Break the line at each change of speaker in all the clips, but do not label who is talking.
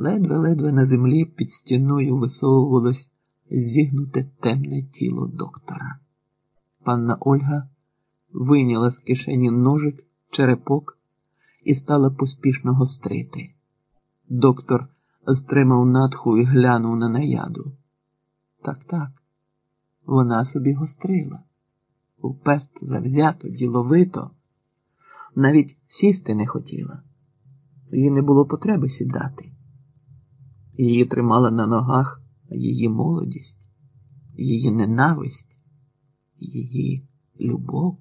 Ледве-ледве на землі під стіною висовувалось зігнуте темне тіло доктора. Панна Ольга вийняла з кишені ножик, черепок і стала поспішно гострити. Доктор стримав надху і глянув на наяду. Так, так, вона собі гострила. Уперто, завзято, діловито, навіть сісти не хотіла. Їй не було потреби сідати. Її тримала на ногах її молодість, її ненависть, її любов.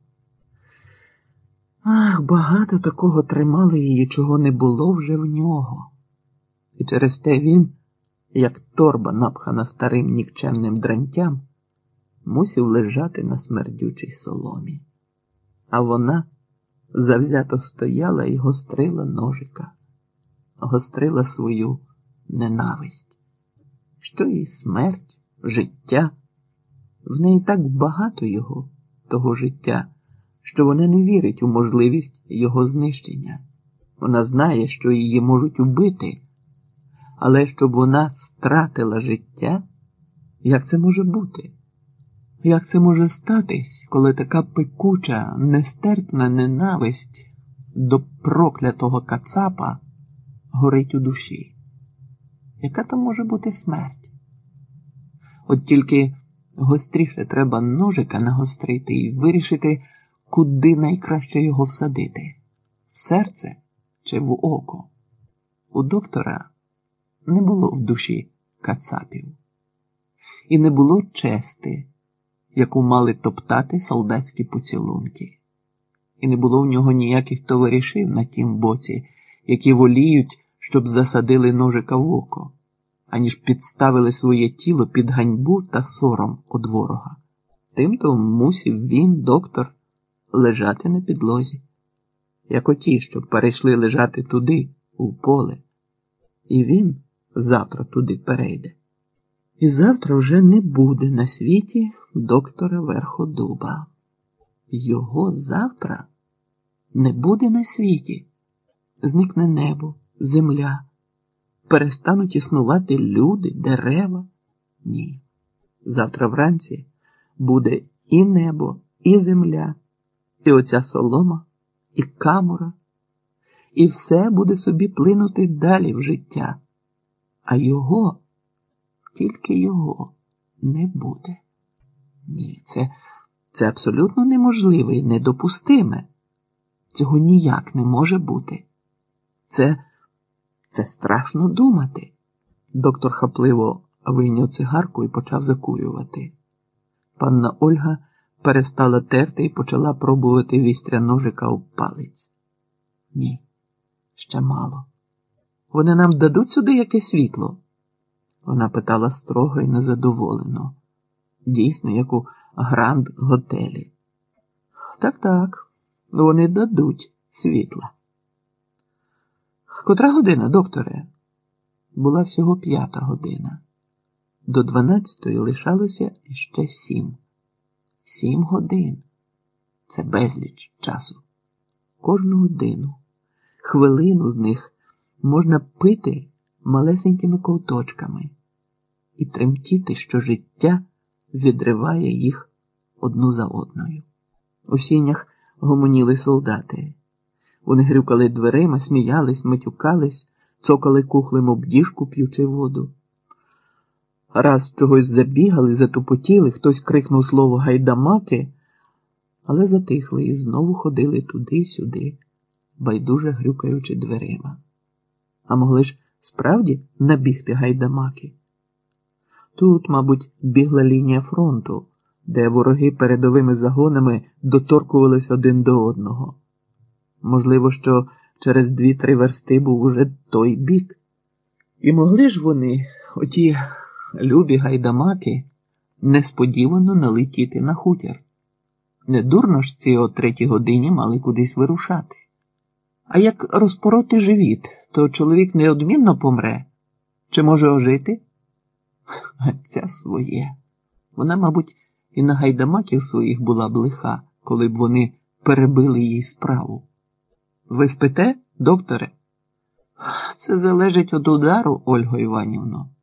Ах, багато такого тримали її, чого не було вже в нього. І через те він, як торба, напхана старим нікчемним дрантям, мусів лежати на смердючій соломі. А вона завзято стояла і гострила ножика, гострила свою ненависть. Що їй смерть, життя? В неї так багато його, того життя, що вона не вірить у можливість його знищення. Вона знає, що її можуть убити, але щоб вона стратила життя, як це може бути? Як це може статись, коли така пекуча, нестерпна ненависть до проклятого кацапа горить у душі? Яка там може бути смерть? От тільки гостріше треба ножика нагострити і вирішити, куди найкраще його всадити в серце чи в око. У доктора не було в душі кацапів, і не було чести, яку мали топтати солдатські поцілунки, і не було в нього ніяких товаришів на тім боці, які воліють щоб засадили ножика в око, аніж підставили своє тіло під ганьбу та сором од ворога. Тимто мусів він, доктор, лежати на підлозі, як оті, що перейшли лежати туди, у поле, і він завтра туди перейде. І завтра вже не буде на світі доктора Верходуба. Його завтра не буде на світі, зникне небо земля, перестануть існувати люди, дерева? Ні. Завтра вранці буде і небо, і земля, і оця солома, і камора, і все буде собі плинути далі в життя, а його, тільки його не буде. Ні, це, це абсолютно неможливе і недопустиме. Цього ніяк не може бути. Це це страшно думати. Доктор хапливо вийняв цигарку і почав закурювати. Панна Ольга перестала терти і почала пробувати вістря ножика у палець. Ні, ще мало. Вони нам дадуть сюди яке світло? Вона питала строго і незадоволено. Дійсно, як у гранд готелі. Так, так, вони дадуть світла. Котра година, докторе? Була всього п'ята година. До дванадцятої лишалося ще сім. Сім годин. Це безліч часу. Кожну годину, хвилину з них можна пити малесенькими ковточками і тремтіти, що життя відриває їх одну за одною. У сінях гомоніли солдати. Вони грюкали дверима, сміялись, матюкались, цокали кухлем обдіжку, п'ючи воду. Раз чогось забігали, затупотіли, хтось крикнув слово гайдамаки, але затихли і знову ходили туди-сюди, байдуже грюкаючи дверима. А могли ж справді набігти гайдамаки? Тут, мабуть, бігла лінія фронту, де вороги передовими загонами доторкувались один до одного. Можливо, що через дві-три версти був уже той бік. І могли ж вони, оті любі гайдамаки, несподівано налетіти на хутір. Недурно ж ці о третій годині мали кудись вирушати. А як розпороти живіт, то чоловік неодмінно помре чи може ожити? А ця своє. Вона, мабуть, і на гайдамаків своїх була б лиха, коли б вони перебили їй справу. Ви спите, докторе? Це залежить від удару, Ольго Іванівно.